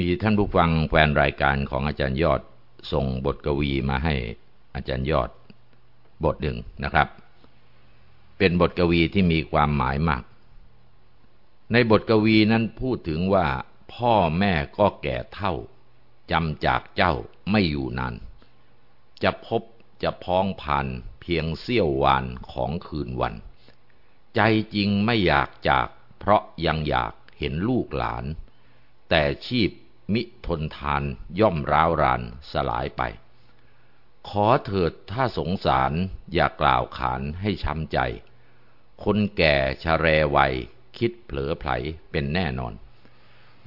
มีท่านผู้ฟังแฟนรายการของอาจารย์ยอดส่งบทกวีมาให้อาจารย์ยอดบทหนึ่งนะครับ เป็นบทกวีที่มีความหมายมาก ในบทกวีนั้นพูดถึงว่าพ่อแม่ก็แก่เท่าจำจากเจ้าไม่อยู่นานจะพบจะพ้องผ่านเพียงเสี้ยววานของคืนวัน ใจจริงไม่อยากจากเพราะยังอยากเห็นลูกหลาน แต่ชีพ มิทนทานย่อมร้าวรานสลายไป ขอเถิดถ้าสงสารอย่ากล่าวขานให้ช้ำใจ คนแก่ชะแรวัยคิดเผลอไผลเป็นแน่นอน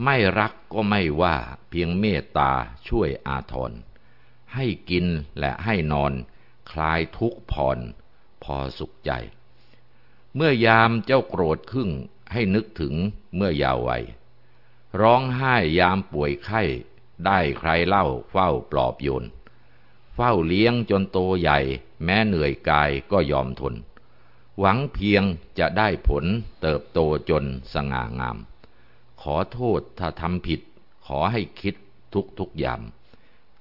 ไม่รักก็ไม่ว่าเพียงเมตตาช่วยอาทร ให้กินและให้นอน คลายทุกผ่อนพอสุขใจ เมื่อยามเจ้าโกรธครึ่งให้นึกถึงเมื่อยาววัย ร้องไห้ยามป่วยไข้ ได้ใครเล่าเฝ้าปลอบโยน เฝ้าเลี้ยงจนโตใหญ่ แม้เหนื่อยกายก็ยอมทน หวังเพียงจะได้ผลเติบโตจนสง่างาม ขอโทษถ้าทำผิด ขอให้คิดทุกทุกยาม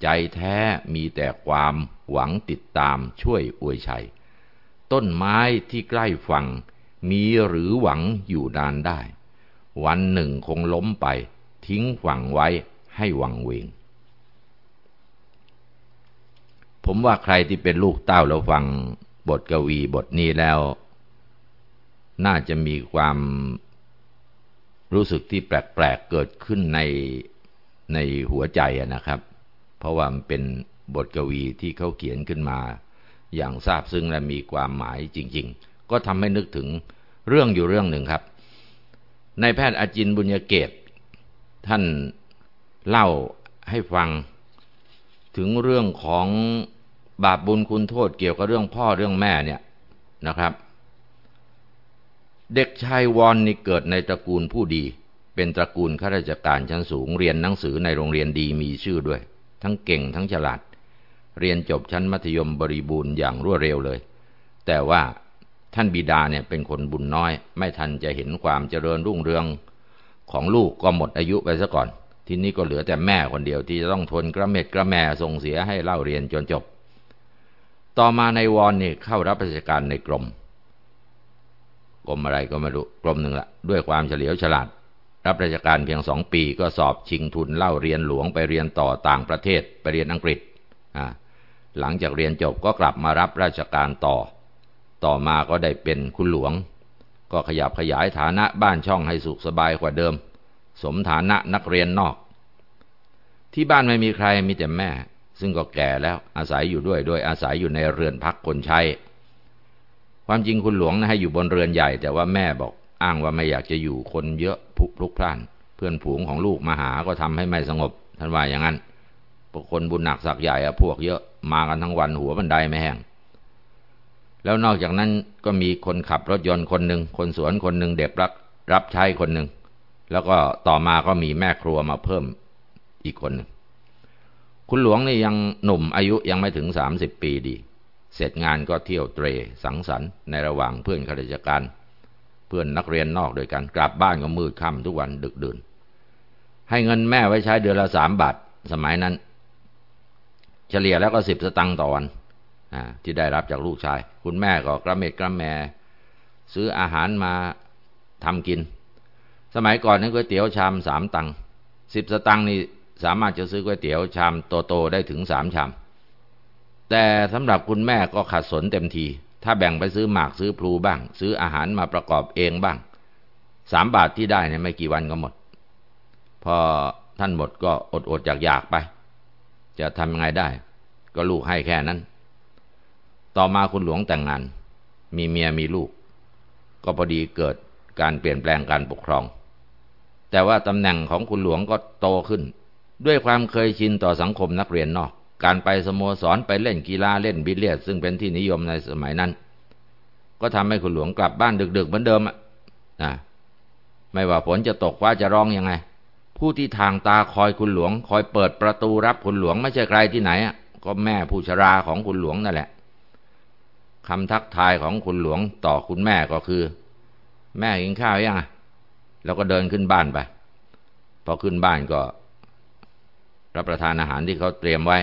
ใจแท้มีแต่ความหวังติดตามช่วยอวยชัย ต้นไม้ที่ใกล้ฝั่งมีหรือหวังอยู่นานได้ วันหนึ่งคงล้มไป ทิ้งฝังไว้ให้วังเวง ผมว่าใครที่เป็นลูกเต้าแล้วฟังบทกวีบทนี้แล้ว น่าจะมีความรู้สึกที่แปลกๆเกิดขึ้นในในหัวใจนะครับ เพราะว่ามันเป็นบทกวีที่เขาเขียนขึ้นมา อย่างซาบซึ้งและมีความหมายจริง ๆ ก็ทำให้นึกถึงเรื่องอยู่เรื่องหนึ่งครับ นายแพทย์อาจินบุญญเกต ท่านเล่าให้ฟัง ถึงเรื่องของบาปบุญคุณโทษเกี่ยวกับเรื่องพ่อเรื่องแม่เนี่ยนะครับ เด็กชายวอนนี่เกิดในตระกูลผู้ดี เป็นตระกูลข้าราชการชั้นสูงเรียนหนังสือในโรงเรียนดีมีชื่อด้วย ทั้งเก่งทั้งฉลาด เรียนจบชั้นมัธยมบริบูรณ์อย่างรวดเร็วเลย แต่ว่า ท่านบิดาเนี่ยเป็นคนบุญน้อย ไม่ทันจะเห็นความเจริญรุ่งเรืองของลูกก็หมดอายุไปซะก่อน ทีนี้ก็เหลือแต่แม่คนเดียวที่จะต้องทนกระเม็ดกระแม่ส่งเสียให้เล่าเรียนจนจบ ต่อมาในวอนนี่เข้ารับราชการในกรมกรมอะไรก็ไม่รู้กรมหนึ่งละด้วยความเฉลียวฉลาด รับราชการเพียงสองปีก็สอบชิงทุนเล่าเรียนหลวงไปเรียนต่อต่างประเทศไปเรียนอังกฤษหลังจากเรียนจบก็กลับมารับราชการต่อ ต่อมาก็ได้เป็นคุณหลวง ก็ขยับขยายฐานะบ้านช่องให้สุขสบายกว่าเดิม สมฐานะนักเรียนนอก ที่บ้านไม่มีใครมีแต่แม่ ซึ่งก็แก่แล้วอาศัยอยู่ด้วยโดยอาศัยอยู่ในเรือนพักคนใช้ความจริงคุณหลวงนะให้อยู่บนเรือนใหญ่ แต่ว่าแม่บอกอ้างว่าไม่อยากจะอยู่คนเยอะพุพลุกพล่าน เพื่อนผูงของลูกมาหาก็ทำให้ไม่สงบท่านว่าอย่างนั้นพวกคนบุญหนักสักใหญ่อะพวกเยอะมากันทั้งวันหัวบันไดไม่แห้ง แล้วนอกจากนั้นก็มีคนขับรถยนต์คนหนึ่งคนสวนคนหนึ่งเด็กรับรับใช้คนหนึ่งแล้วก็ต่อมาก็มีแม่ครัวมาเพิ่มอีกคนหนึ่งคุณหลวงนี่ยังหนุ่มอายุยังไม่ถึงสามสิบปีดี เสร็จงานก็เที่ยวเตรสังสรรค์ในระหว่างเพื่อนข้าราชการ เพื่อนนักเรียนนอกด้วยกันกลับบ้านก็มืดค่ำทุกวันดึกดื่นให้เงินแม่ไว้ใช้เดือนละสามบาทสมัยนั้น เฉลี่ยแล้วก็สิบสตังค์ต่อวัน ที่ได้รับจากลูกชาย คุณแม่ก็กระเม็ดกระแมซื้ออาหารมาทำกิน สมัยก่อนนั้นก๋วยเตี๋ยวชามสามตังสิบสตังนี่สามารถจะซื้อก๋วยเตี๋ยวชามโตๆได้ถึงสามชาม แต่สำหรับคุณแม่ก็ขัดสนเต็มที ถ้าแบ่งไปซื้อหมากซื้อพลูบ้าง ซื้ออาหารมาประกอบเองบ้างสามบาทที่ได้เนี่ยไม่กี่วันก็หมด พอท่านหมดก็อดอดอยากอยากไป จะทำยังไงได้ ก็ลูกให้แค่นั้น ต่อมาคุณหลวงแต่งงาน มีเมียมีลูก ก็พอดีเกิดการเปลี่ยนแปลงการปกครอง แต่ว่าตำแหน่งของคุณหลวงก็โตขึ้น ด้วยความเคยชินต่อสังคมนักเรียนนอก การไปสโมสรไปเล่นกีฬาเล่นบิลเลียดซึ่งเป็นที่นิยมในสมัยนั้น ก็ทำให้คุณหลวงกลับบ้านดึกๆเหมือนเดิมอะไม่ว่าฝนจะตกว่าจะร้องยังไง ผู้ที่ทางตาคอยคุณหลวง คอยเปิดประตูรับคุณหลวงไม่ใช่ใครที่ไหนอะก็แม่ผู้ชราของคุณหลวงนั่นแหละ คำทักทายของคุณหลวงต่อคุณแม่ก็คือ แม่กินข้าวยังแล้วก็เดินขึ้นบ้านไป พอขึ้นบ้านก็ รับประทานอาหารที่เขาเตรียมไว้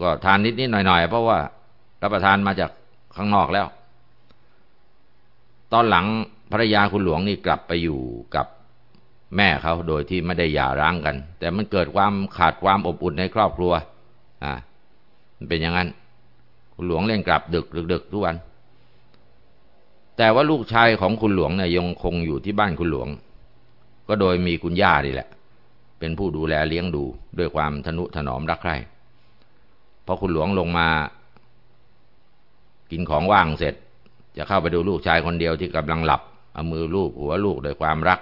ก็ทานนิดนิดหน่อยหน่อยเพราะว่า รับประทานมาจากข้างนอกแล้ว ตอนหลังภรรยาคุณหลวงนี่กลับไปอยู่กับแม่เขาโดยที่ไม่ได้หย่าร้างกัน แต่มันเกิดความขาดความอบอุ่นในครอบครัว อ่ามันเป็นอย่างนั้น คุณหลวงเล่นกลับดึกดึกทุกวัน แต่ว่าลูกชายของคุณหลวงเนี่ยยังคงอยู่ที่บ้านคุณหลวง ก็โดยมีคุณย่านี่แหละ เป็นผู้ดูแลเลี้ยงดูด้วยความทนุถนอมรักใคร่พอคุณหลวงลงมา กินของว่างเสร็จ จะเข้าไปดูลูกชายคนเดียวที่กำลังหลับเอามือลูบหัวลูกด้วยความรัก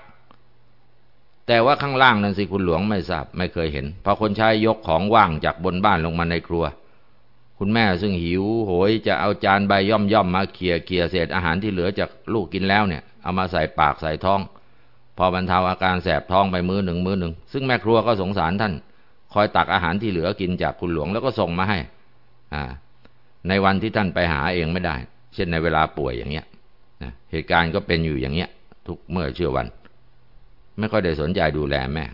แต่ว่าข้างล่างนั้นสิคุณหลวงไม่ทราบไม่เคยเห็นพอคนใช้ยกของว่างจากบนบ้านลงมาในครัว คุณแม่ซึ่งหิวโหยจะเอาจานใบย่อมย่อมมาเคี่ยเคี่ยเศษอาหารที่เหลือจากลูกกินแล้วเนี่ย เอามาใส่ปากใส่ท้อง พอบรรเทาอาการแสบท้องไปมือหนึ่งมือหนึ่ง ซึ่งแม่ครัวก็สงสารท่าน คอยตักอาหารที่เหลือกินจากคุณหลวงแล้วก็ส่งมาให้ อ่า ในวันที่ท่านไปหาเองไม่ได้ เช่นในเวลาป่วยอย่างเงี้ยเหตุการณ์ก็เป็นอยู่อย่างเงี้ย ทุกเมื่อเชื่อวัน ไม่ค่อยได้สนใจดูแลแม่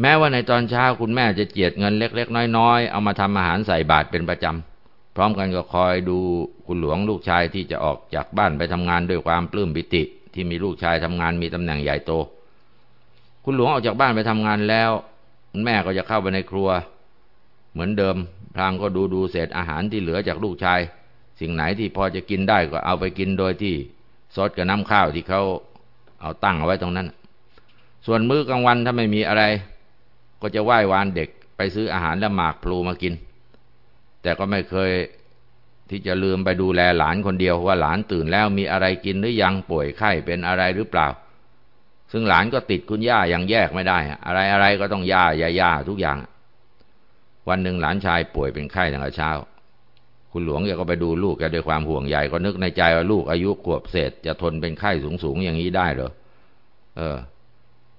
แม้ว่าในตอนเช้าคุณแม่จะเจียดเงินเล็ก ๆ น้อยๆ เอามาทำอาหารใส่บาตรเป็นประจำ พร้อมกันก็คอยดูคุณหลวงลูกชายที่จะออกจากบ้านไปทำงานด้วยความปลื้มปิติ ที่มีลูกชายทำงานมีตำแหน่งใหญ่โต คุณหลวงออกจากบ้านไปทำงานแล้ว คุณแม่ก็จะเข้าไปในครัว เหมือนเดิมพลางก็ดูดูเศษอาหารที่เหลือจากลูกชาย สิ่งไหนที่พอจะกินได้ก็เอาไปกินโดยที่ซดกับน้ำข้าวที่เขาเอาตั้งเอาไว้ตรงนั้น ส่วนมื้อกลางวันถ้าไม่มีอะไร ก็จะไหว้วานเด็กไปซื้ออาหารและหมากพลูมากิน แต่ก็ไม่เคยที่จะลืมไปดูแลหลานคนเดียวว่าหลานตื่นแล้วมีอะไรกินหรือยังป่วยไข้เป็นอะไรหรือเปล่า ซึ่งหลานก็ติดคุณย่าอย่างแยกไม่ได้ อะไรอะไรก็ต้องย่าย่าย่าทุกอย่าง วันหนึ่งหลานชายป่วยเป็นไข้ตั้งแต่เช้า คุณหลวงแกก็ไปดูลูกแกด้วยความห่วงใยก็นึกในใจว่าลูกอายุขวบเศษจะทนเป็นไข้สูงๆอย่างนี้ได้เหรอเออ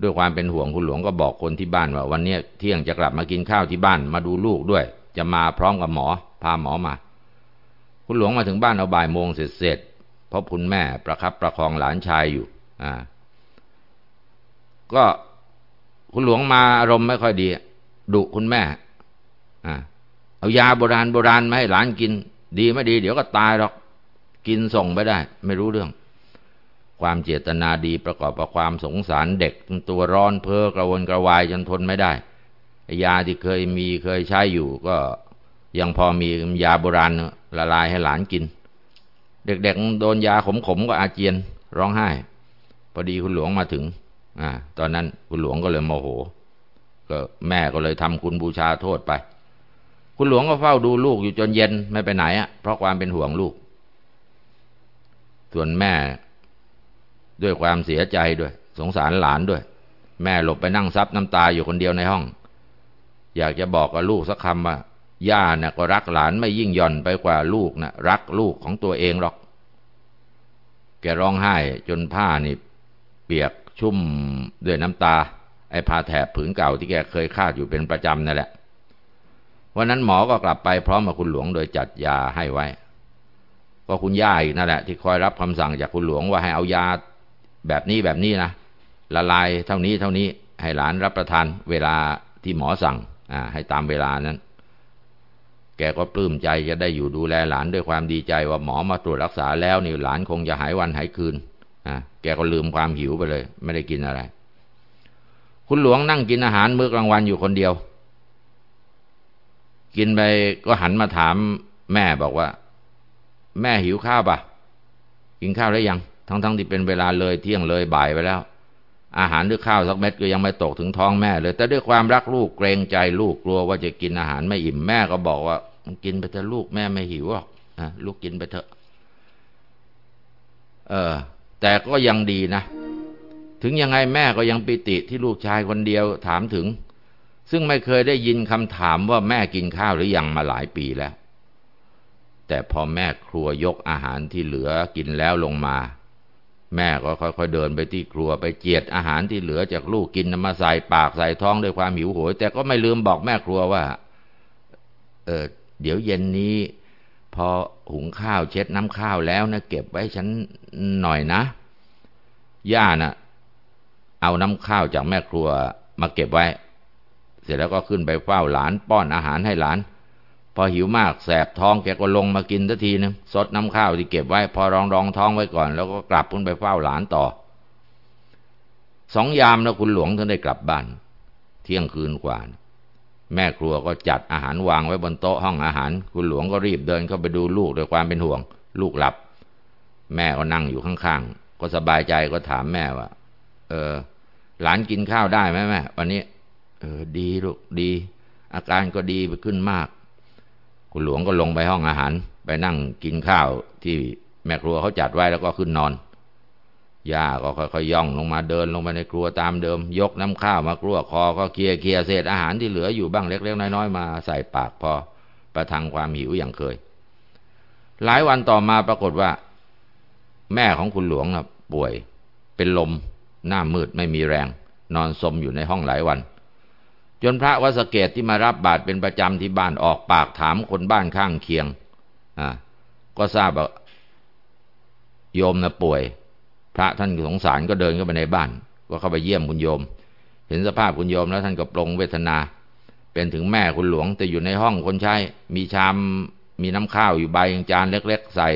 ด้วยความเป็นห่วงคุณหลวงก็บอกคนที่บ้านว่าวันนี้เที่ยงจะกลับมากินข้าวที่บ้านมาดูลูกด้วย จะมาพร้อมกับหมอ พาหมอมา คุณหลวงมาถึงบ้านเอาบ่ายโมงเสร็จเสร็จเพราะคุณแม่ประครับประคองหลานชายอยู่ อ่า ก็คุณหลวงมาอารมณ์ไม่ค่อยดีดุคุณแม่ อ่า เอายาโบราณโบราณมาให้หลานกิน ดีไม่ดี เดี๋ยวก็ตายหรอก กินส่งไปได้ ไม่รู้เรื่อง ความเจตนาดีประกอบกับความสงสารเด็กตัวร้อนเพ้อกระวนกระวายจนทนไม่ได้ยาที่เคยมีเคยใช้อยู่ก็ยังพอมียาโบราณละลายให้หลานกิน เด็กๆโดนยาขมๆก็อาเจียนร้องไห้ พอดีคุณหลวงมาถึงอ่าตอนนั้นคุณหลวงก็เลยโมโห ก็แม่ก็เลยทำคุณบูชาโทษไป คุณหลวงก็เฝ้าดูลูกอยู่จนเย็นไม่ไปไหนอะเพราะความเป็นห่วงลูก ส่วนแม่ ด้วยความเสียใจด้วย สงสารหลานด้วย แม่หลบไปนั่งซับน้ำตาอยู่คนเดียวในห้อง อยากจะบอกกับลูกสักคำว่าย่าน่ะก็รักหลานไม่ยิ่งย่อนไปกว่าลูกนะรักลูกของตัวเองหรอก แกร้องไห้จนผ้านี่ เปียกชุ่มด้วยน้ำตา ไอ้ผ้าแถบผืนเก่าที่แกเคยคาดอยู่เป็นประจำนั่นแหละวันนั้นหมอก็กลับไปพร้อมกับคุณหลวงโดยจัดยาให้ไว้ ก็คุณย่าอีกนั่นแหละที่คอยรับคำสั่งจากคุณหลวงว่าให้เอายา แบบนี้แบบนี้นะละลายเท่านี้เท่านี้ให้หลานรับประทานเวลาที่หมอสั่งอ่าให้ตามเวลานั้น แกก็ปลื้มใจจะได้อยู่ดูแลหลานด้วยความดีใจว่าหมอมาตรวจรักษาแล้วนี่หลานคงจะหายวันหายคืนอ่าแกก็ลืมความหิวไปเลย ไม่ได้กินอะไร คุณหลวงนั่งกินอาหารมื้อกลางวันอยู่คนเดียว กินไปก็หันมาถามแม่บอกว่า แม่หิวข้าวปะกินข้าวได้วยัง ทั้งๆทที่เป็นเวลาเลยเที่ยงเลยบ่ายไปแล้ว อาหารหรือข้าวสักเม็ดก็ยังไม่ตกถึงท้องแม่เลย แต่ด้วยความรักลูกเกรงใจลูกกลัวว่าจะกินอาหารไม่อิ่มแม่ก็บอกว่ากินไปเถอะลูกแม่ไม่หิวหรอกนะลูกกินไปเถอะ เออ แต่ก็ยังดีนะ ถึงยังไงแม่ก็ยังปิติที่ลูกชายคนเดียวถามถึง ซึ่งไม่เคยได้ยินคำถามว่าแม่กินข้าวหรือยังมาหลายปีแล้ว แต่พอแม่ครัวยกอาหารที่เหลือกินแล้วลงมา แม่ก็ค่อยๆเดินไปที่ครัวไปเจียดอาหารที่เหลือจากลูกกินมาใส่ปากใส่ท้องด้วยความหิวโหย แต่ก็ไม่ลืมบอกแม่ครัวว่า เออเดี๋ยวเย็นนี้ พอหุงข้าวเช็ดน้ำข้าวแล้วนะเก็บไว้ฉันหน่อยนะ ย่านะ่ะ เอาน้ำข้าวจากแม่ครัวมาเก็บไว้ เสร็จแล้วก็ขึ้นไปเฝ้าหลานป้อนอาหารให้หลาน พอหิวมากแสบท้องแกก็ลงมากินทันทีนึงสดน้ำข้าวที่เก็บไว้ พอรองรองท้องไว้ก่อน แล้วก็กลับขึ้นไปเฝ้าหลานต่อ สองยามแล้วคุณหลวงท่านได้กลับบ้าน เที่ยงคืนกว่าแม่ครัวก็จัดอาหารวางไว้บนโต๊ะห้องอาหาร คุณหลวงก็รีบเดินเข้าไปดูลูกด้วยความเป็นห่วง ลูกหลับ แม่ก็นั่งอยู่ข้างๆ ก็สบายใจก็ถามแม่ว่า เออ หลานกินข้าวได้ไหมแม่วันนี้ เออ ดีลูกดี อาการก็ดีไปขึ้นมาก คุณหลวงก็ลงไปห้องอาหาร ไปนั่งกินข้าวที่แม่ครัวเขาจัดไว้แล้วก็ขึ้นนอนย่าก็ค่อยๆย่องลงมาเดินลงไปในครัวตามเดิม ยกน้ำข้าวมากลัวคอก็เคลียเคลียเศษอาหารที่เหลืออยู่บ้างเล็กๆน้อยๆมาใส่ปากพอประทังความหิวอย่างเคย หลายวันต่อมาปรากฏว่า แม่ของคุณหลวงป่วยเป็นลมหน้ามืดไม่มีแรง นอนสมอยู่ในห้องหลายวัน จนพระวสเกตที่มารับบาตรเป็นประจำที่บ้านออกปากถามคนบ้านข้างเคียงอ่าก็ทราบว่าโยมนะป่วย พระท่านสงสารก็เดินเข้าไปในบ้านก็เข้าไปเยี่ยมคุณโยม เห็นสภาพคุณโยมแล้วท่านก็ปรงเวทนา เป็นถึงแม่คุณหลวง แต่อยู่ในห้องคนใช้ มีชามมีน้ำข้าวอยู่ใบจานเล็ก ๆ ใส่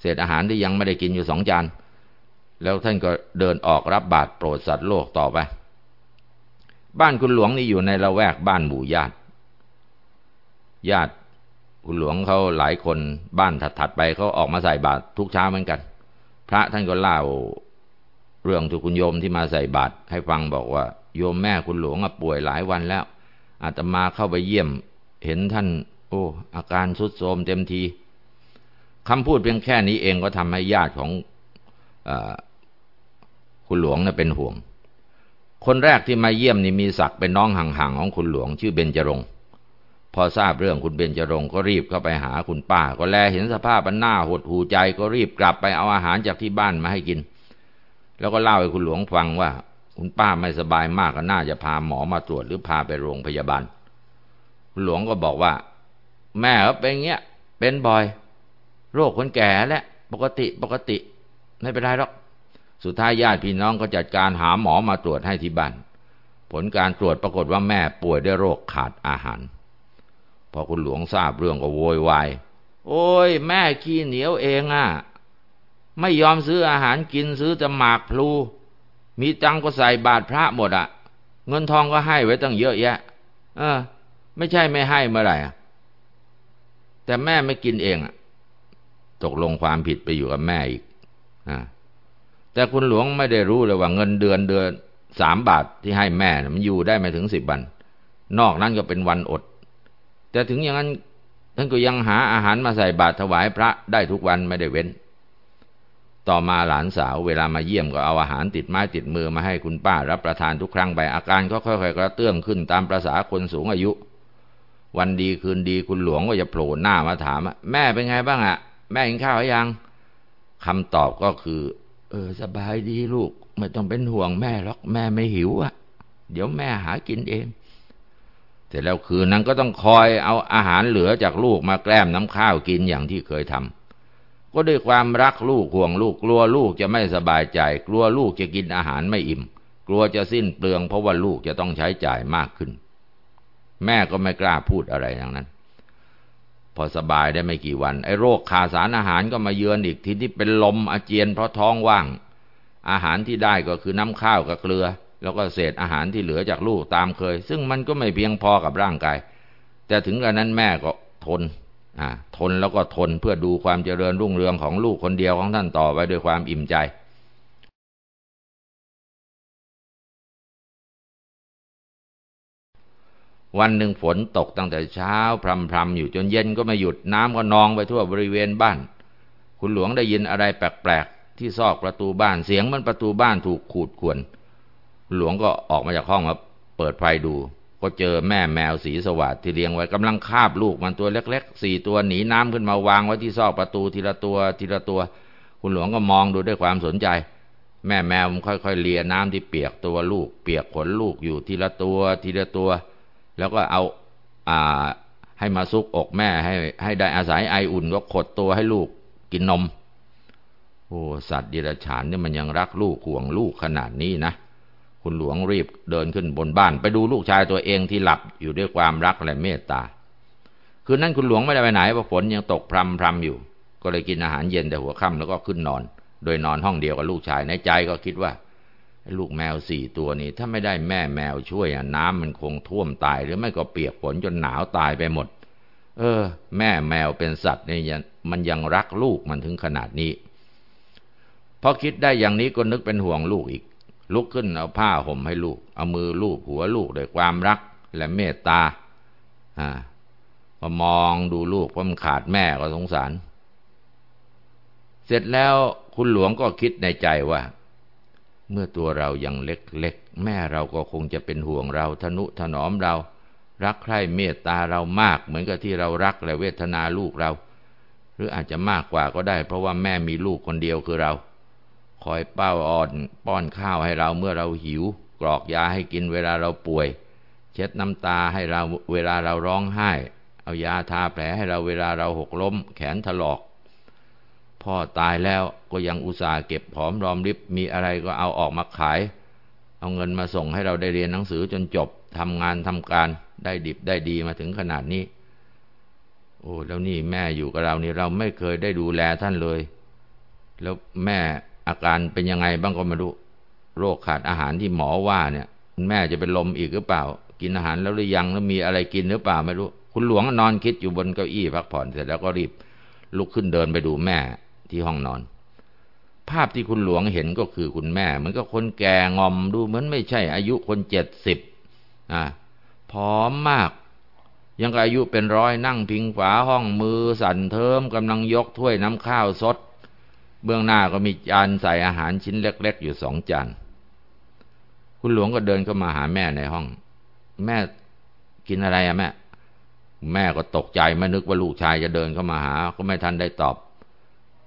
เศษอาหารที่ยังไม่ได้กินอยู่สองจาน แล้วท่านก็เดินออกรับบาตรโปรดสัตว์โลกต่อไป บ้านคุณหลวงนี่อยู่ในละแวกบ้านหมู่ญาติ ญาติคุณหลวงเขาหลายคนบ้านถัดๆไปเขาออกมาใส่บาตรทุกเช้าเหมือนกัน พระท่านก็เล่าเรื่องทุกคุณโยมที่มาใส่บาตรให้ฟังบอกว่า โยมแม่คุณหลวงป่วยหลายวันแล้ว อาตมาเข้าไปเยี่ยม เห็นท่าน โอ้อาการสุดโทรมเต็มทีคำพูดเพียงแค่นี้เองก็ทำให้ญาติของอคุณหลวงนะ่ะเป็นห่วง คนแรกที่มาเยี่ยมนี่มีศักดิ์เป็นน้องห่างๆของคุณหลวงชื่อเบญจรงพอทราบเรื่องคุณเบญจรงก็รีบเข้าไปหาคุณป้า ก็แลเห็นสภาพมันน่าหดหูใจก็รีบกลับไปเอาอาหารจากที่บ้านมาให้กิน แล้วก็เล่าให้คุณหลวงฟังว่า คุณป้าไม่สบายมากก็น่าจะพาหมอมาตรวจหรือพาไปโรงพยาบาล คุณหลวงก็บอกว่า แม่เขาเป็นเงี้ยเป็นบ่อย โรคคนแก่แหละปกติปกติ ไม่เป็นไรหรอก สุดท้ายญาติพี่น้องก็จัดการหาหมอมาตรวจให้ที่บ้าน ผลการตรวจปรากฏว่าแม่ป่วยด้วยโรคขาดอาหาร พอคุณหลวงทราบเรื่องก็โวยวาย โอ้ย แม่ขี้เหนียวเองอะ ไม่ยอมซื้ออาหารกินซื้อจะหมากพลู มีตังก็ใส่บาทพระหมดอะ เงินทองก็ให้ไว้ตั้งเยอะแยะ เออ ไม่ใช่ไม่ให้เมื่อไหร่อะแต่แม่ไม่กินเองอะ ตกลงความผิดไปอยู่กับแม่อีก อ่า แต่คุณหลวงไม่ได้รู้เลยว่าเงินเดือนเดือนสามบาทที่ให้แม่มันอยู่ได้ไม่ถึงสิบวัน นอกนั้นก็เป็นวันอด แต่ถึงอย่างนั้นท่านก็ยังหาอาหารมาใส่บาตรถวายพระได้ทุกวันไม่ได้เว้น ต่อมาหลานสาวเวลามาเยี่ยมก็เอาอาหารติดไม้ติดมือมาให้คุณป้ารับประทานทุกครั้งไปอาการก็ค่อยๆกระเตื้องขึ้นตามประษาคนสูงอายุ วันดีคืนดีคุณหลวงก็จะโผล่หน้ามาถามแม่เป็นไงบ้างอะแม่กินข้าวหรือยังคำตอบก็คือ เออสบายดีลูก ไม่ต้องเป็นห่วงแม่หรอก แม่ไม่หิวอะ่ะ เดี๋ยวแม่หากินเองแต่แล้วคืนนั้นก็ต้องคอยเอาอาหารเหลือจากลูกมาแกล้มน้ำข้าวกินอย่างที่เคยทำก็ด้วยความรักลูกห่วงลูก กลัวลูกจะไม่สบายใจ กลัวลูกจะกินอาหารไม่อิ่ม กลัวจะสิ้นเปลืองเพราะว่าลูกจะต้องใช้จ่ายมากขึ้น แม่ก็ไม่กล้าพูดอะไรอย่างนั้น พอสบายได้ไม่กี่วัน ไอ้โรคขาดสารอาหารก็มาเยือนอีกทีที่เป็นลมอาเจียนเพราะท้องว่าง อาหารที่ได้ก็คือน้ำข้าวกับเกลือ แล้วก็เศษอาหารที่เหลือจากลูกตามเคย ซึ่งมันก็ไม่เพียงพอกับร่างกาย แต่ถึงกระนั้นแม่ก็ทนอ่าทนแล้วก็ทนเพื่อดูความเจริญรุ่งเรืองของลูกคนเดียวของท่านต่อไปด้วยความอิ่มใจ วันหนึ่งฝนตกตั้งแต่เช้าพรำๆอยู่จนเย็นก็ไม่หยุดน้ำก็นองไปทั่วบริเวณบ้าน คุณหลวงได้ยินอะไรแปลกๆ ที่ซอกประตูบ้านเสียงมันประตูบ้านถูกขูดข่วนหลวงก็ออกมาจากห้องมาเปิดไฟดู ก็เจอแม่แมวสีสวัสดที่เลี้ยงไว้กำลังคาบลูกมันตัวเล็กๆสี่ตัวหนีน้ำขึ้นมาวางไว้ที่ซอกประตูทีละตัวทีละตัว คุณหลวงก็มองดูด้วยความสนใจแม่แมวมันค่อยๆเลียน้ำที่เปียกตัวลูก เปียกขนลูกอยู่ทีละตัวทีละตัว แล้วก็เอาอ่าให้มาซุกอกแม่ให้ให้ได้อาศัยไออุ่นก็ขดตัวให้ลูกกินนม โอ้สัตว์ดิรัจฉานเนี่ยมันยังรักลูกห่วงลูกขนาดนี้นะคคุณหลวงรีบเดินขึ้นบนบ้าน ไปดูลูกชายตัวเองที่หลับอยู่ด้วยความรักและเมตตาคืนนั้นคุณหลวงไม่ได้ไปไหนเพราะฝนยังตกพรำพรำอยู่ ก็เลยกินอาหารเย็นแต่หัวค่ำแล้วก็ขึ้นนอน โดยนอนห้องเดียวกับลูกชายในใจก็คิดว่า ลูกแมวสี่ตัวนี้ ถ้าไม่ได้แม่แมวช่วยน้ำมันคงท่วมตาย หรือไม่ก็เปียกฝนจนหนาวตายไปหมด เออ แม่แมวเป็นสัตว์เนี่ยมันยังรักลูกมันถึงขนาดนี้พอคิดได้อย่างนี้ก็นึกเป็นห่วงลูกอีก ลุกขึ้นเอาผ้าห่มให้ลูก เอามือลูบหัวลูกด้วยความรักและเมตตาอ่าพอมองดูลูกเพราะมันขาดแม่ก็สงสาร เสร็จแล้วคุณหลวงก็คิดในใจว่า เมื่อตัวเรายังเล็กๆ แม่เราก็คงจะเป็นห่วงเราทนุถนอมเรา รักใคร่เมตตาเรามากเหมือนกับที่เรารักและเวทนาลูกเรา หรืออาจจะมากกว่าก็ได้ เพราะว่าแม่มีลูกคนเดียวคือเรา คอยเป้าอ่อนป้อนข้าวให้เราเมื่อเราหิว กรอกยาให้กินเวลาเราป่วย เช็ดน้ำตาให้เราเวลาเราร้องไห้ เอายาทาแผลให้เราเวลาเราหกล้ม แขนถลอก พ่อตายแล้วก็ยังอุตส่าห์เก็บผอมรอมริบมีอะไรก็เอาออกมาขาย เอาเงินมาส่งให้เราได้เรียนหนังสือจนจบทำงานทำการได้ดิบได้ดีมาถึงขนาดนี้ โอ้แล้วนี่แม่อยู่กับเรานี่เราไม่เคยได้ดูแลท่านเลย แล้วแม่อาการเป็นยังไงบ้างก็ไม่รู้โรคขาดอาหารที่หมอว่าเนี่ย แม่จะเป็นลมอีกหรือเปล่า กินอาหารแล้วหรือยังแล้วมีอะไรกินหรือเปล่าไม่รู้ คุณหลวงนอนคิดอยู่บนเก้าอี้พักผ่อนเสร็จแล้วก็รีบลุกขึ้นเดินไปดูแม่ ที่ห้องนอน ภาพที่คุณหลวงเห็นก็คือคุณแม่เหมือนกับคนแก่งอมดูเหมือนไม่ใช่อายุคนเจ็ดสิบอ่าผอมมาก ยังอายุเป็นร้อยนั่งพิงฝาห้องมือสั่นเทิมกำลังยกถ้วยน้ำข้าวสด เบื้องหน้าก็มีจานใส่อาหารชิ้นเล็ก ๆ อยู่สองจานคุณหลวงก็เดินเข้ามาหาแม่ในห้อง แม่กินอะไรอะแม่ แม่ก็ตกใจไม่นึกว่าลูกชายจะเดินเข้ามาหา ก็ไม่ทันได้ตอบ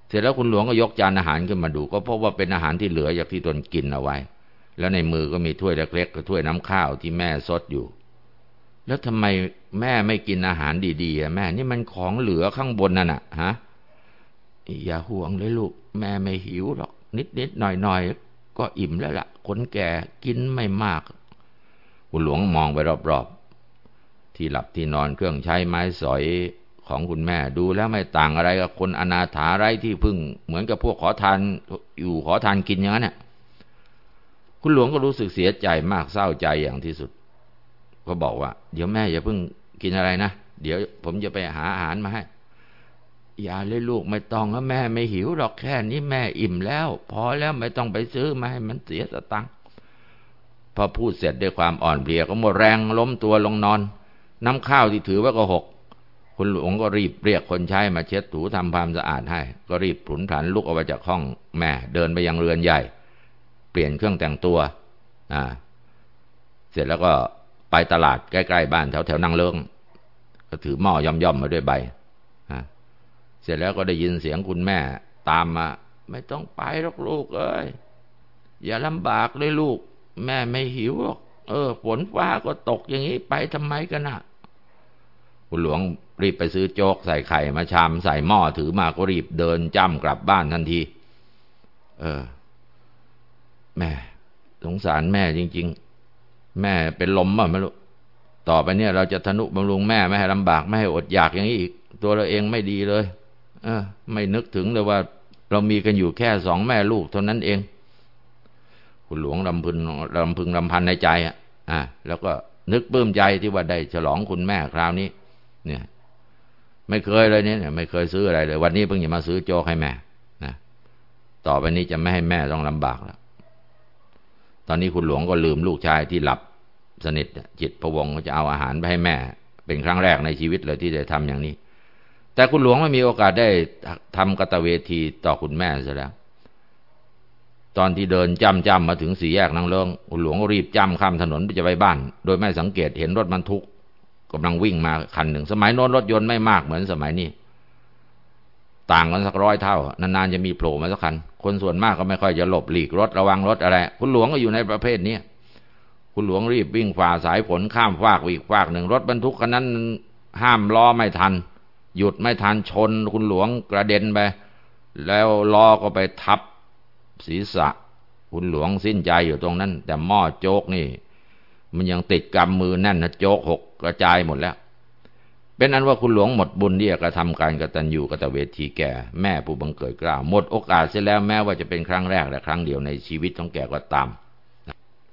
เสร็จแล้วคุณหลวงก็ยกจานอาหารขึ้นมาดู ก็พบว่าเป็นอาหารที่เหลือจากที่ตนกินเอาไว้ แล้วในมือก็มีถ้วยเล็กๆกับถ้วยน้ำข้าวที่แม่ซดอยู่ แล้วทำไมแม่ไม่กินอาหารดีๆอะแม่นี่มันของเหลือข้างบนนั่นอะฮะอย่าห่วงเลยลูก แม่ไม่หิวหรอก นิดนิดหน่อยหน่อยก็อิ่มแล้วละ่ะ คนแก่กินไม่มากคุณหลวงมองไปรอบๆที่หลับที่นอนเครื่องใช้ไม้สอย ของคุณแม่ดูแล้วไม่ต่างอะไรกับคนอนาถาไร้ที่พึ่ง เหมือนกับพวกขอทานอยู่ขอทานกินอย่างนั้นเนี่ยคุณหลวงก็รู้สึกเสียใจมากเศร้าใจอย่างที่สุด ก็บอกว่า เดี๋ยวแม่อย่าเพิ่งกินอะไรนะเดี๋ยวผมจะไปหาอาหารมาให้อย่าเลยลูกไม่ต้องแล้วแม่ไม่หิวหรอกแค่นี้แม่อิ่มแล้ว พอแล้วไม่ต้องไปซื้อมาให้มันเสียสตังค์พอพูดเสร็จด้วยความอ่อนเพลียก็หมดแรงล้มตัวลงนอน น้ำข้าวที่ถือว่าก็หก คุณหลวงก็รีบเรียกคนใช้มาเช็ดถูทำความสะอาดให้ ก็รีบผุนผันลุกออกมาจากห้องแม่เดินไปยังเรือนใหญ่ เปลี่ยนเครื่องแต่งตัวอ่าเสร็จแล้วก็ไปตลาดใกล้ๆบ้านแถวแถวนางเลิงก็ถือหม้อย่อมๆมาด้วยใบเสร็จแล้วก็ได้ยินเสียงคุณแม่ตามมา ไม่ต้องไปหรอกลูกเอ้ยอย่าลำบากเลยลูก แม่ไม่หิวหรอกเออฝนฟ้าก็ตกอย่างนี้ไปทำไมกันนะ คุณหลวงรีบไปซื้อโจ๊กใส่ไข่มาชามใส่หม้อถือมาก็รีบเดินจ้ำกลับบ้านทันที เออ แม่สงสารแม่จริง ๆ แม่เป็นลมมั้งไม่รู้ต่อไปเนี่ย เราจะทนุบำรุงแม่ไม่ให้ลำบากไม่ให้อดอยากอย่างนี้อีก ตัวเราเองไม่ดีเลย เออ ไม่นึกถึงเลยว่า เรามีกันอยู่แค่สองแม่ลูกเท่านั้นเอง คุณหลวงลำพึงลำพึงลำพันในใจอะ อ่าแล้วก็นึกปลื้มใจที่ว่าได้ฉลองคุณแม่คราวนี้ เนี่ย ไม่เคยเลยเนี่ยไม่เคยซื้ออะไรเลย วันนี้เพิ่งจะมาซื้อโจ๊กให้แม่นะต่อไปนี้จะไม่ให้แม่ต้องลำบากแล้วตอนนี้คุณหลวงก็ลืมลูกชายที่หลับสนิทจิตพวงก็จะเอาอาหารไปให้แม่ เป็นครั้งแรกในชีวิตเลยที่ได้ทำอย่างนี้ แต่คุณหลวงไม่มีโอกาสได้ทำกตเวทีต่อคุณแม่ซะแล้วตอนที่เดินจำจำมาถึงสี่แยกนางเลิงคุณหลวงก็รีบจำข้ามถนนไปจะไปบ้าน โดยไม่สังเกตเห็นรถบรรทุก กำลังวิ่งมาคันหนึ่ง สมัยโน้นรถยนต์ไม่มากเหมือนสมัยนี้ ต่างกันสักร้อยเท่า นานๆจะมีโผล่มาสักคัน คนส่วนมากก็ไม่ค่อยจะหลบหลีกรถระวังรถอะไร คุณหลวงก็อยู่ในประเภทนี้คุณหลวงรีบวิ่งฝ่าสายฝนข้ามฟากอีกฟากหนึ่งรถบรรทุกคันนั้นห้ามล้อไม่ทัน หยุดไม่ทันชน คุณหลวงกระเด็นไป แล้วล้อก็ไปทับศีรษะ คุณหลวงสิ้นใจอยู่ตรงนั้น แต่หม้อโจ๊กนี่ มันยังติดกำมือแน่นนะโจกหกกระจายหมดแล้ว เป็นอันว่าคุณหลวงหมดบุญที่จะกระทำการกตัญญูกตเวทีแก่ แม่ผู้บังเกิดกล้าหมดโอกาสเสียแล้วแม้ว่าจะเป็นครั้งแรกและครั้งเดียวในชีวิตของแกก็ตาม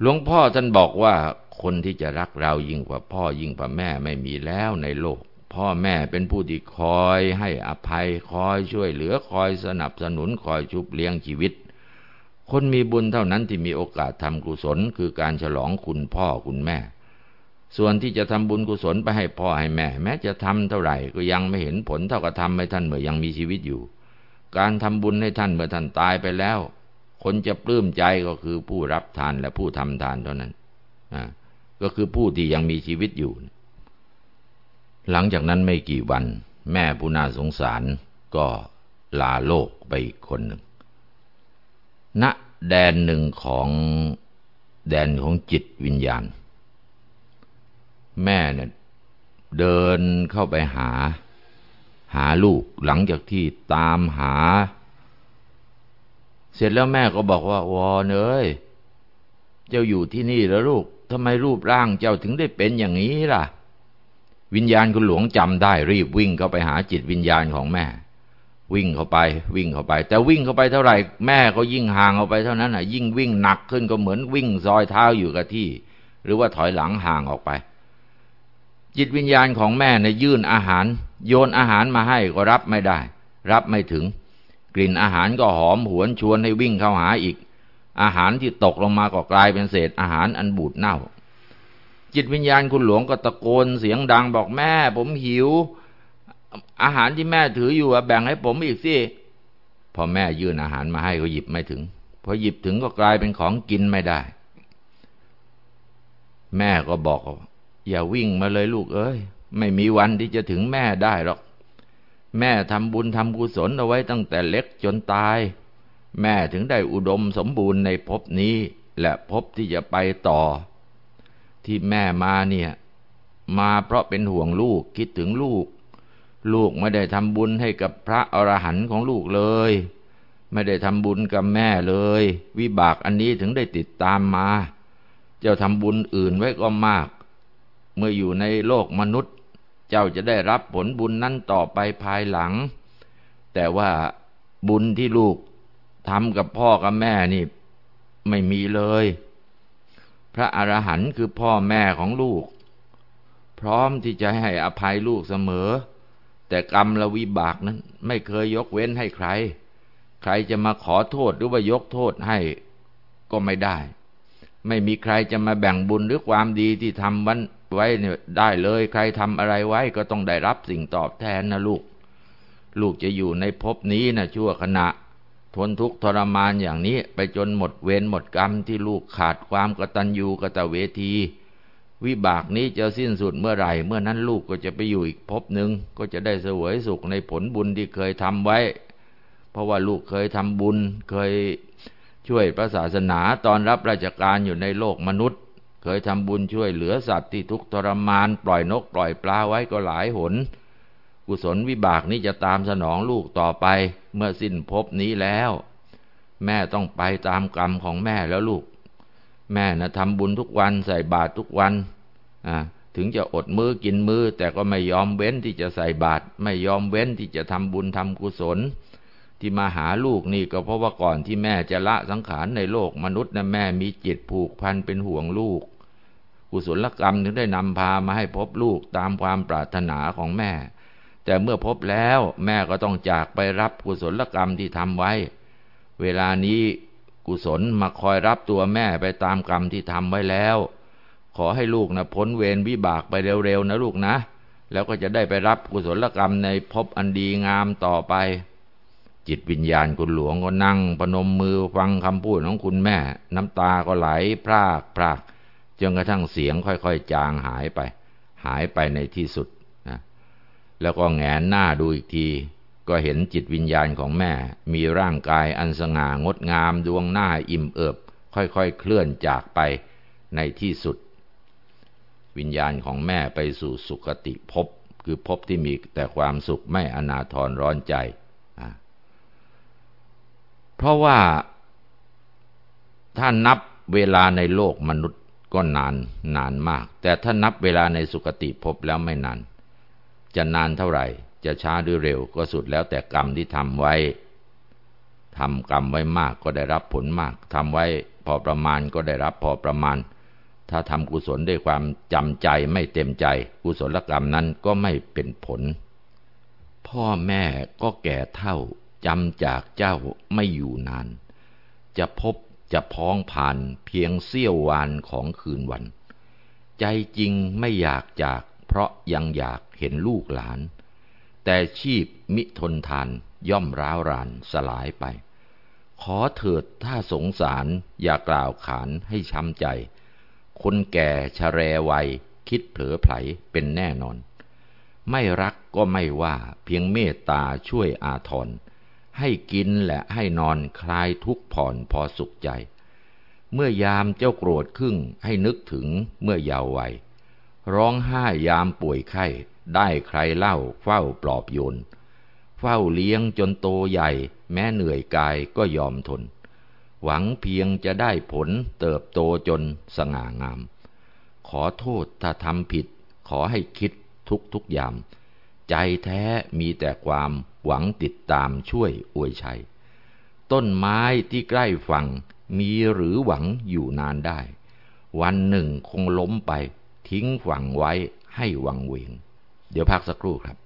หลวงพ่อท่านบอกว่าคนที่จะรักเรายิ่งกว่าพ่อยิ่งกว่าแม่ไม่มีแล้วในโลก พ่อแม่เป็นผู้ที่คอยให้อภัยคอยช่วยเหลือคอยสนับสนุนคอยชุบเลี้ยงชีวิต คนมีบุญเท่านั้นที่มีโอกาสทำกุศลคือการฉลองคุณพ่อคุณแม่ ส่วนที่จะทำบุญกุศลไปให้พ่อให้แม่ แม้จะทำเท่าไหร่ก็ยังไม่เห็นผลเท่ากับทำให้ท่านเมื่อยังมีชีวิตอยู่ การทำบุญให้ท่านเมื่อท่านตายไปแล้ว คนจะปลื้มใจก็คือผู้รับทานและผู้ทำทานเท่านั้นอ่าก็คือผู้ที่ยังมีชีวิตอยู่ หลังจากนั้นไม่กี่วัน แม่ผู้น่าสงสารก็ลาโลกไปอีกคนหนึ่ง ณแดนหนึ่งของแดนของจิตวิญญาณ แม่เนี่ยเดินเข้าไปหา หาลูกหลังจากที่ตามหา เสร็จแล้วแม่ก็บอกว่าวอนเอ้ยเจ้าอยู่ที่นี่แล้วลูกทำไมรูปร่างเจ้าถึงได้เป็นอย่างนี้ล่ะ วิญญาณคุณหลวงจำได้รีบวิ่งเข้าไปหาจิตวิญญาณของแม่ วิ่งเข้าไป วิ่งเข้าไป แต่วิ่งเข้าไปเท่าไหร่แม่ก็ยิ่งห่างออกไปเท่านั้นอะ ยิ่งวิ่งหนักขึ้นก็เหมือนวิ่งซอยเท้าอยู่กับที่ หรือว่าถอยหลังห่างออกไป จิตวิญญาณของแม่เนี่ยยื่นอาหาร โยนอาหารมาให้ก็รับไม่ได้ รับไม่ถึง กลิ่นอาหารก็หอมหวนชวนให้วิ่งเข้าหาอีก อาหารที่ตกลงมาก็กลายเป็นเศษอาหารอันบูดเน่า จิตวิญญาณคุณหลวงก็ตะโกนเสียงดังบอกแม่ ผมหิว อาหารที่แม่ถืออยู่แบ่งให้ผมอีกสิพอแม่ยื่นอาหารมาให้ก็หยิบไม่ถึงพอหยิบถึงก็กลายเป็นของกินไม่ได้ แม่ก็บอกอย่าวิ่งมาเลยลูกเอ้ย ไม่มีวันที่จะถึงแม่ได้หรอก แม่ทำบุญทำกุศลเอาไว้ตั้งแต่เล็กจนตาย แม่ถึงได้อุดมสมบูรณ์ในภพนี้ และภพที่จะไปต่อ ที่แม่มาเนี่ย มาเพราะเป็นห่วงลูกคิดถึงลูก ลูกไม่ได้ทำบุญให้กับพระอรหันต์ของลูกเลย ไม่ได้ทำบุญกับแม่เลย วิบากอันนี้ถึงได้ติดตามมา เจ้าทำบุญอื่นไว้ก็มาก เมื่ออยู่ในโลกมนุษย์ เจ้าจะได้รับผลบุญนั้นต่อไปภายหลัง แต่ว่าบุญที่ลูกทำกับพ่อกับแม่นี่ ไม่มีเลย พระอรหันต์คือพ่อแม่ของลูก พร้อมที่จะให้อภัยลูกเสมอ แต่กรรมละวิบากนั้น ไม่เคยยกเว้นให้ใคร ใครจะมาขอโทษหรือว่ายกโทษให้ก็ไม่ได้ ไม่มีใครจะมาแบ่งบุญหรือความดีที่ทำวันไว้เนี่ยได้เลย ใครทำอะไรไว้ก็ต้องได้รับสิ่งตอบแทนนะลูก ลูกจะอยู่ในภพนี้นะชั่วขณะ ทนทุกข์ทรมานอย่างนี้ ไปจนหมดเวรหมดกรรมที่ลูกขาดความกตัญญูกตเวที วิบากนี้จะสิ้นสุดเมื่อไหร่ เมื่อนั้นลูกก็จะไปอยู่อีกภพหนึ่งก็จะได้เสวยสุขในผลบุญที่เคยทำไว้ เพราะว่าลูกเคยทำบุญ เคยช่วยพระศาสนาตอนรับราชการอยู่ในโลกมนุษย์ เคยทำบุญช่วยเหลือสัตว์ที่ทุกข์ทรมาน ปล่อยนกปล่อยปลาไว้ก็หลายหน กุศลวิบากนี้จะตามสนองลูกต่อไป เมื่อสิ้นภพนี้แล้ว แม่ต้องไปตามกรรมของแม่แล้วลูก แม่นะทำบุญทุกวันใส่บาตรทุกวันอ่าถึงจะอดมือกินมือแต่ก็ไม่ยอมเว้นที่จะใส่บาตรไม่ยอมเว้นที่จะทำบุญทำกุศล ที่มาหาลูกนี่ก็เพราะว่าก่อนที่แม่จะละสังขารในโลกมนุษย์นะแม่มีจิตผูกพันเป็นห่วงลูก กุศลกรรมถึงได้นำพามาให้พบลูกตามความปรารถนาของแม่ แต่เมื่อพบแล้วแม่ก็ต้องจากไปรับกุศลกรรมที่ทำไว้ เวลานี้ กุศลมาคอยรับตัวแม่ไปตามกรรมที่ทำไว้แล้ว ขอให้ลูกนะพ้นเวรวิบากไปเร็วๆนะลูกนะ แล้วก็จะได้ไปรับกุศลกรรมในภพอันดีงามต่อไป จิตวิญญาณคุณหลวงก็นั่งปนมมือฟังคำพูดของคุณแม่ น้ำตาก็ไหลพรากพรากจนกระทั่งเสียงค่อยๆจางหายไป หายไปในที่สุดนะแล้วก็แงนหน้าดูอีกที ก็เห็นจิตวิญญาณของแม่ มีร่างกายอันสง่างดงามดวงหน้าอิ่มเอิบ ค่อยๆเคลื่อนจากไปในที่สุด วิญญาณของแม่ไปสู่สุคติภพคือภพที่มีแต่ความสุขไม่อนาทรร้อนใจ เพราะว่าถ้านับเวลาในโลกมนุษย์ก็นานนานมาก แต่ถ้านับเวลาในสุคติภพแล้วไม่นาน จะนานเท่าไหร่ จะช้าหรือเร็วก็สุดแล้วแต่กรรมที่ทำไว้ทำกรรมไว้มากก็ได้รับผลมากทำไว้พอประมาณก็ได้รับพอประมาณ ถ้าทำกุศลด้วยความจำใจไม่เต็มใจ กุศลกรรมนั้นก็ไม่เป็นผล พ่อแม่ก็แก่เท่าจำจากเจ้าไม่อยู่นาน จะพบจะพ้องผ่านเพียงเสี้ยววานของคืนวัน ใจจริงไม่อยากจาก เพราะยังอยากเห็นลูกหลาน แต่ชีพมิทนทานย่อมร้าวรานสลายไป ขอเถิดถ้าสงสารอย่ากล่าวขานให้ช้ำใจ คนแก่ชะแรวัยคิดเผลอไผลเป็นแน่นอน ไม่รักก็ไม่ว่าเพียงเมตตาช่วยอาทรให้กินและให้นอนคลายทุกผ่อนพอสุขใจ เมื่อยามเจ้าโกรธครึ่งให้นึกถึงเมื่อยาววัยร้องไห้ยามป่วยไข้ ได้ใครเล่าเฝ้าปลอบโยน เฝ้าเลี้ยงจนโตใหญ่ แม้เหนื่อยกายก็ยอมทน หวังเพียงจะได้ผลเติบโตจนสง่างาม ขอโทษถ้าทำผิด ขอให้คิดทุกทุกยาม ใจแท้มีแต่ความหวังติดตามช่วยอวยชัย ต้นไม้ที่ใกล้ฝั่งมีหรือหวังอยู่นานได้ วันหนึ่งคงล้มไป ทิ้งฝั่งไว้ให้วังเวง เดี๋ยวพักสักครู่ครับ